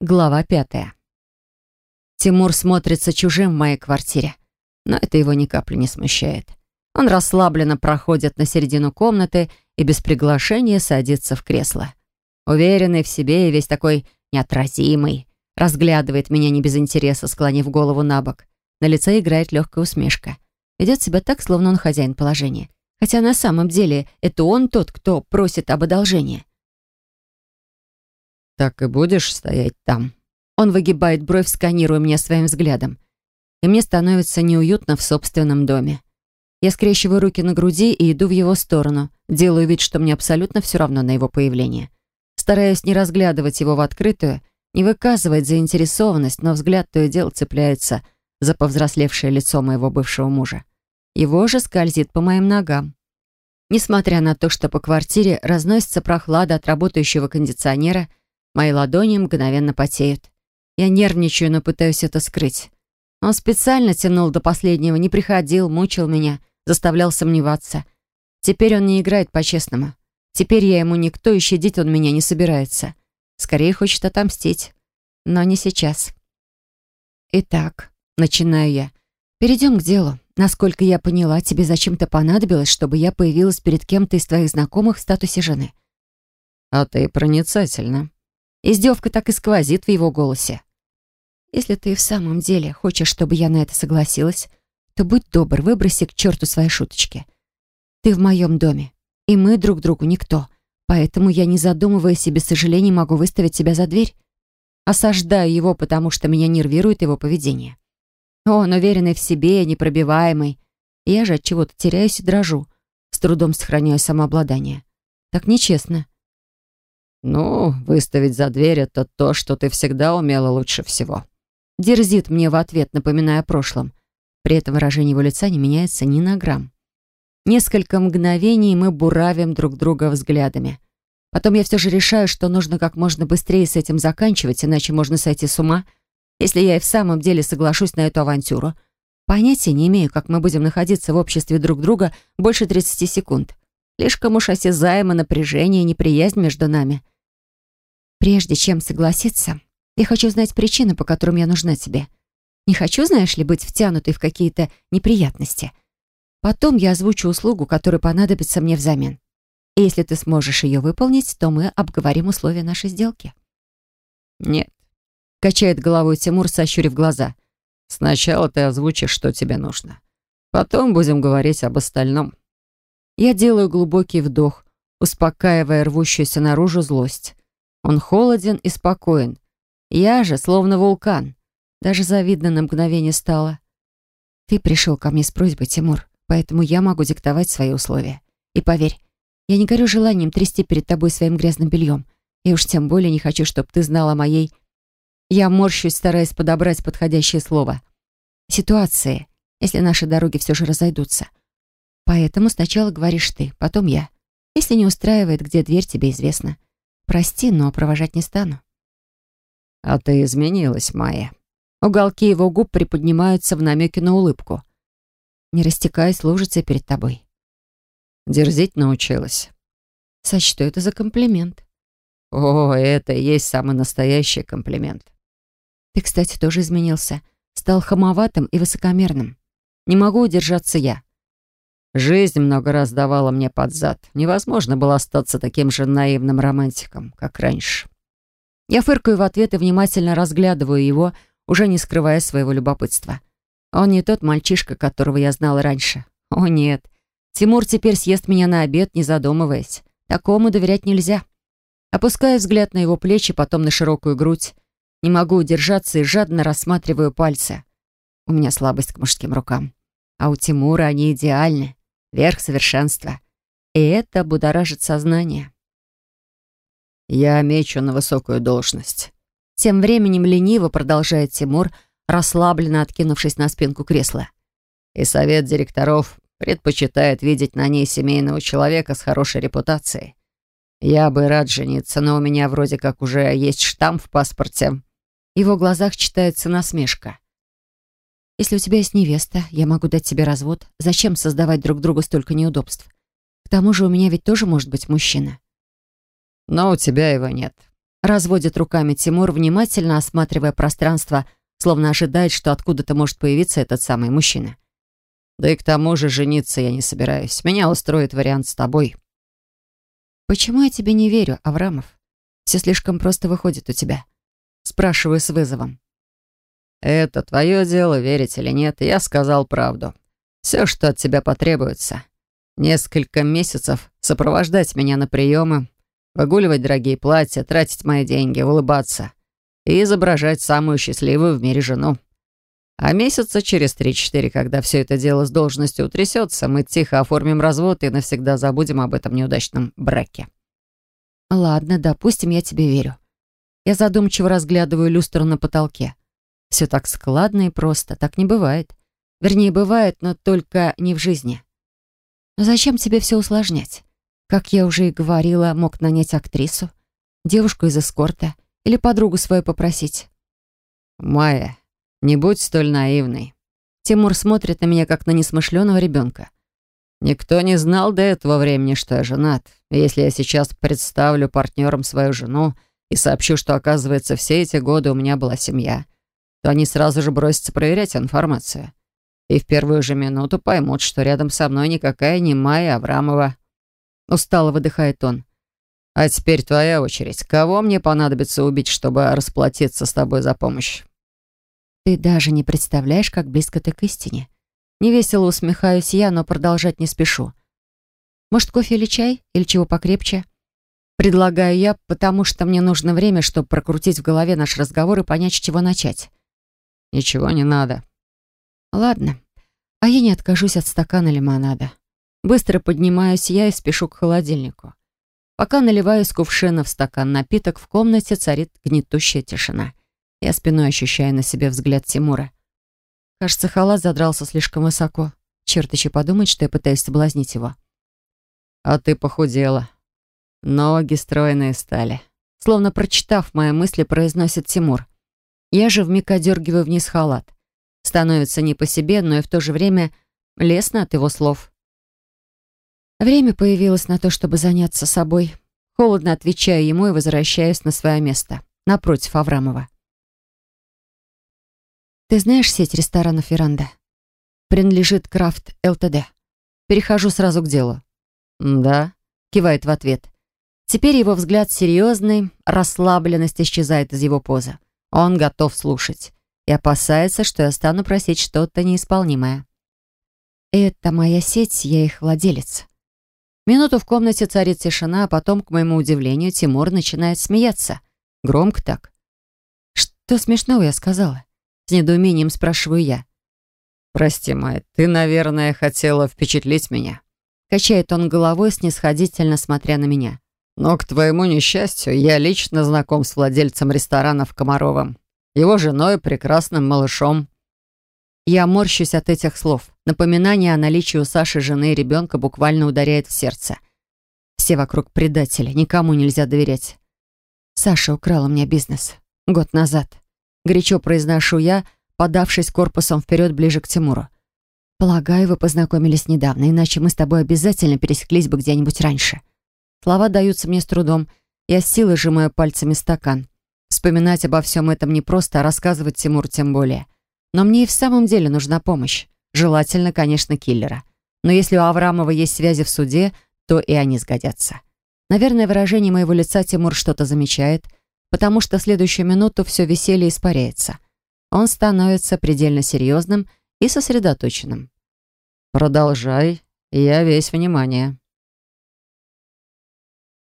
Глава пятая. Тимур смотрится чужим в моей квартире, но это его ни капли не смущает. Он расслабленно проходит на середину комнаты и без приглашения садится в кресло. Уверенный в себе и весь такой неотразимый, разглядывает меня не без интереса, склонив голову на бок. На лице играет легкая усмешка. Ведет себя так, словно он хозяин положения. Хотя на самом деле это он тот, кто просит об одолжении. «Так и будешь стоять там?» Он выгибает бровь, сканируя меня своим взглядом. И мне становится неуютно в собственном доме. Я скрещиваю руки на груди и иду в его сторону. Делаю вид, что мне абсолютно все равно на его появление. Стараюсь не разглядывать его в открытую, не выказывать заинтересованность, но взгляд то и дело цепляется за повзрослевшее лицо моего бывшего мужа. Его же скользит по моим ногам. Несмотря на то, что по квартире разносится прохлада от работающего кондиционера, Мои ладони мгновенно потеют. Я нервничаю, но пытаюсь это скрыть. Он специально тянул до последнего, не приходил, мучил меня, заставлял сомневаться. Теперь он не играет по-честному. Теперь я ему никто, и щадить он меня не собирается. Скорее хочет отомстить. Но не сейчас. Итак, начинаю я. Перейдем к делу. Насколько я поняла, тебе зачем-то понадобилось, чтобы я появилась перед кем-то из твоих знакомых в статусе жены. А ты проницательна. Издевка так и сквозит в его голосе. «Если ты в самом деле хочешь, чтобы я на это согласилась, то будь добр, выброси к черту свои шуточки. Ты в моем доме, и мы друг другу никто, поэтому я, не задумываясь и без сожалений, могу выставить тебя за дверь. Осаждаю его, потому что меня нервирует его поведение. Он уверенный в себе, непробиваемый. Я же от чего-то теряюсь и дрожу, с трудом сохраняю самообладание. Так нечестно. «Ну, выставить за дверь — это то, что ты всегда умела лучше всего». Дерзит мне в ответ, напоминая о прошлом. При этом выражение его лица не меняется ни на грамм. Несколько мгновений мы буравим друг друга взглядами. Потом я все же решаю, что нужно как можно быстрее с этим заканчивать, иначе можно сойти с ума, если я и в самом деле соглашусь на эту авантюру. Понятия не имею, как мы будем находиться в обществе друг друга больше 30 секунд. Слишком уж осязаемо напряжение и неприязнь между нами. Прежде чем согласиться, я хочу знать причины, по которым я нужна тебе. Не хочу, знаешь ли, быть втянутой в какие-то неприятности. Потом я озвучу услугу, которая понадобится мне взамен. И если ты сможешь ее выполнить, то мы обговорим условия нашей сделки. Нет. Качает головой Тимур, сощурив глаза. Сначала ты озвучишь, что тебе нужно. Потом будем говорить об остальном. Я делаю глубокий вдох, успокаивая рвущуюся наружу злость. Он холоден и спокоен. Я же словно вулкан. Даже завидно на мгновение стало. Ты пришел ко мне с просьбой, Тимур, поэтому я могу диктовать свои условия. И поверь, я не горю желанием трясти перед тобой своим грязным бельем. И уж тем более не хочу, чтобы ты знала моей... Я морщусь, стараясь подобрать подходящее слово. Ситуации, если наши дороги все же разойдутся. Поэтому сначала говоришь ты, потом я. Если не устраивает, где дверь, тебе известно. Прости, но провожать не стану. А ты изменилась, Майя. Уголки его губ приподнимаются в намеке на улыбку. Не растекаясь лужицей перед тобой. Дерзить научилась. Сочту это за комплимент. О, это и есть самый настоящий комплимент. Ты, кстати, тоже изменился. Стал хамоватым и высокомерным. Не могу удержаться я. Жизнь много раз давала мне под зад. Невозможно было остаться таким же наивным романтиком, как раньше. Я фыркаю в ответ и внимательно разглядываю его, уже не скрывая своего любопытства. Он не тот мальчишка, которого я знала раньше. О, нет. Тимур теперь съест меня на обед, не задумываясь. Такому доверять нельзя. Опускаю взгляд на его плечи, потом на широкую грудь. Не могу удержаться и жадно рассматриваю пальцы. У меня слабость к мужским рукам. А у Тимура они идеальны верх совершенства. И это будоражит сознание. «Я мечу на высокую должность». Тем временем лениво продолжает Тимур, расслабленно откинувшись на спинку кресла. «И совет директоров предпочитает видеть на ней семейного человека с хорошей репутацией. Я бы рад жениться, но у меня вроде как уже есть штамп в паспорте». В его глазах читается насмешка. Если у тебя есть невеста, я могу дать тебе развод. Зачем создавать друг другу столько неудобств? К тому же у меня ведь тоже может быть мужчина. Но у тебя его нет. Разводит руками Тимур, внимательно осматривая пространство, словно ожидает, что откуда-то может появиться этот самый мужчина. Да и к тому же жениться я не собираюсь. Меня устроит вариант с тобой. Почему я тебе не верю, Аврамов? Все слишком просто выходит у тебя. Спрашиваю с вызовом. Это твое дело, верить или нет. Я сказал правду. Все, что от тебя потребуется. Несколько месяцев сопровождать меня на приемы, выгуливать дорогие платья, тратить мои деньги, улыбаться и изображать самую счастливую в мире жену. А месяца через три-четыре, когда все это дело с должностью утрясется, мы тихо оформим развод и навсегда забудем об этом неудачном браке. Ладно, допустим, я тебе верю. Я задумчиво разглядываю люстру на потолке. Все так складно и просто, так не бывает. Вернее, бывает, но только не в жизни. Но зачем тебе все усложнять? Как я уже и говорила, мог нанять актрису, девушку из эскорта или подругу свою попросить. «Майя, не будь столь наивной». Тимур смотрит на меня, как на несмышленого ребенка. Никто не знал до этого времени, что я женат. если я сейчас представлю партнером свою жену и сообщу, что, оказывается, все эти годы у меня была семья, то они сразу же бросятся проверять информацию. И в первую же минуту поймут, что рядом со мной никакая не Майя Аврамова. Устало выдыхает он. А теперь твоя очередь. Кого мне понадобится убить, чтобы расплатиться с тобой за помощь? Ты даже не представляешь, как близко ты к истине. Невесело усмехаюсь я, но продолжать не спешу. Может, кофе или чай? Или чего покрепче? Предлагаю я, потому что мне нужно время, чтобы прокрутить в голове наш разговор и понять, с чего начать. Ничего не надо. Ладно. А я не откажусь от стакана лимонада. Быстро поднимаюсь я и спешу к холодильнику. Пока наливаю из кувшина в стакан напиток, в комнате царит гнетущая тишина. Я спиной ощущаю на себе взгляд Тимура. Кажется, халат задрался слишком высоко. Черт еще подумать, что я пытаюсь соблазнить его. «А ты похудела. Ноги стройные стали». Словно прочитав мои мысли, произносит Тимур. Я же вмиг одергиваю вниз халат. Становится не по себе, но и в то же время лестно от его слов. Время появилось на то, чтобы заняться собой. Холодно отвечаю ему и возвращаюсь на свое место, напротив Аврамова. Ты знаешь сеть ресторанов «Веранда»? Принадлежит Крафт ЛТД. Перехожу сразу к делу. «Да», — кивает в ответ. Теперь его взгляд серьезный, расслабленность исчезает из его позы. Он готов слушать и опасается, что я стану просить что-то неисполнимое. Это моя сеть, я их владелец. Минуту в комнате царит тишина, а потом, к моему удивлению, Тимур начинает смеяться. Громко так. Что смешного я сказала? С недоумением спрашиваю я. «Прости, Майя, ты, наверное, хотела впечатлить меня». Качает он головой, снисходительно смотря на меня. «Но, к твоему несчастью, я лично знаком с владельцем ресторана в Комаровом, его женой, прекрасным малышом». Я морщусь от этих слов. Напоминание о наличии у Саши жены и ребенка буквально ударяет в сердце. Все вокруг предатели, никому нельзя доверять. Саша украла мне бизнес. Год назад. Горячо произношу я, подавшись корпусом вперед ближе к Тимуру. «Полагаю, вы познакомились недавно, иначе мы с тобой обязательно пересеклись бы где-нибудь раньше». Слова даются мне с трудом. Я с силой сжимаю пальцами стакан. Вспоминать обо всем этом не просто, а рассказывать Тимур тем более. Но мне и в самом деле нужна помощь. Желательно, конечно, киллера. Но если у Аврамова есть связи в суде, то и они сгодятся. Наверное, выражение моего лица Тимур что-то замечает — потому что в следующую минуту все веселье испаряется. Он становится предельно серьезным и сосредоточенным. «Продолжай, я весь внимание».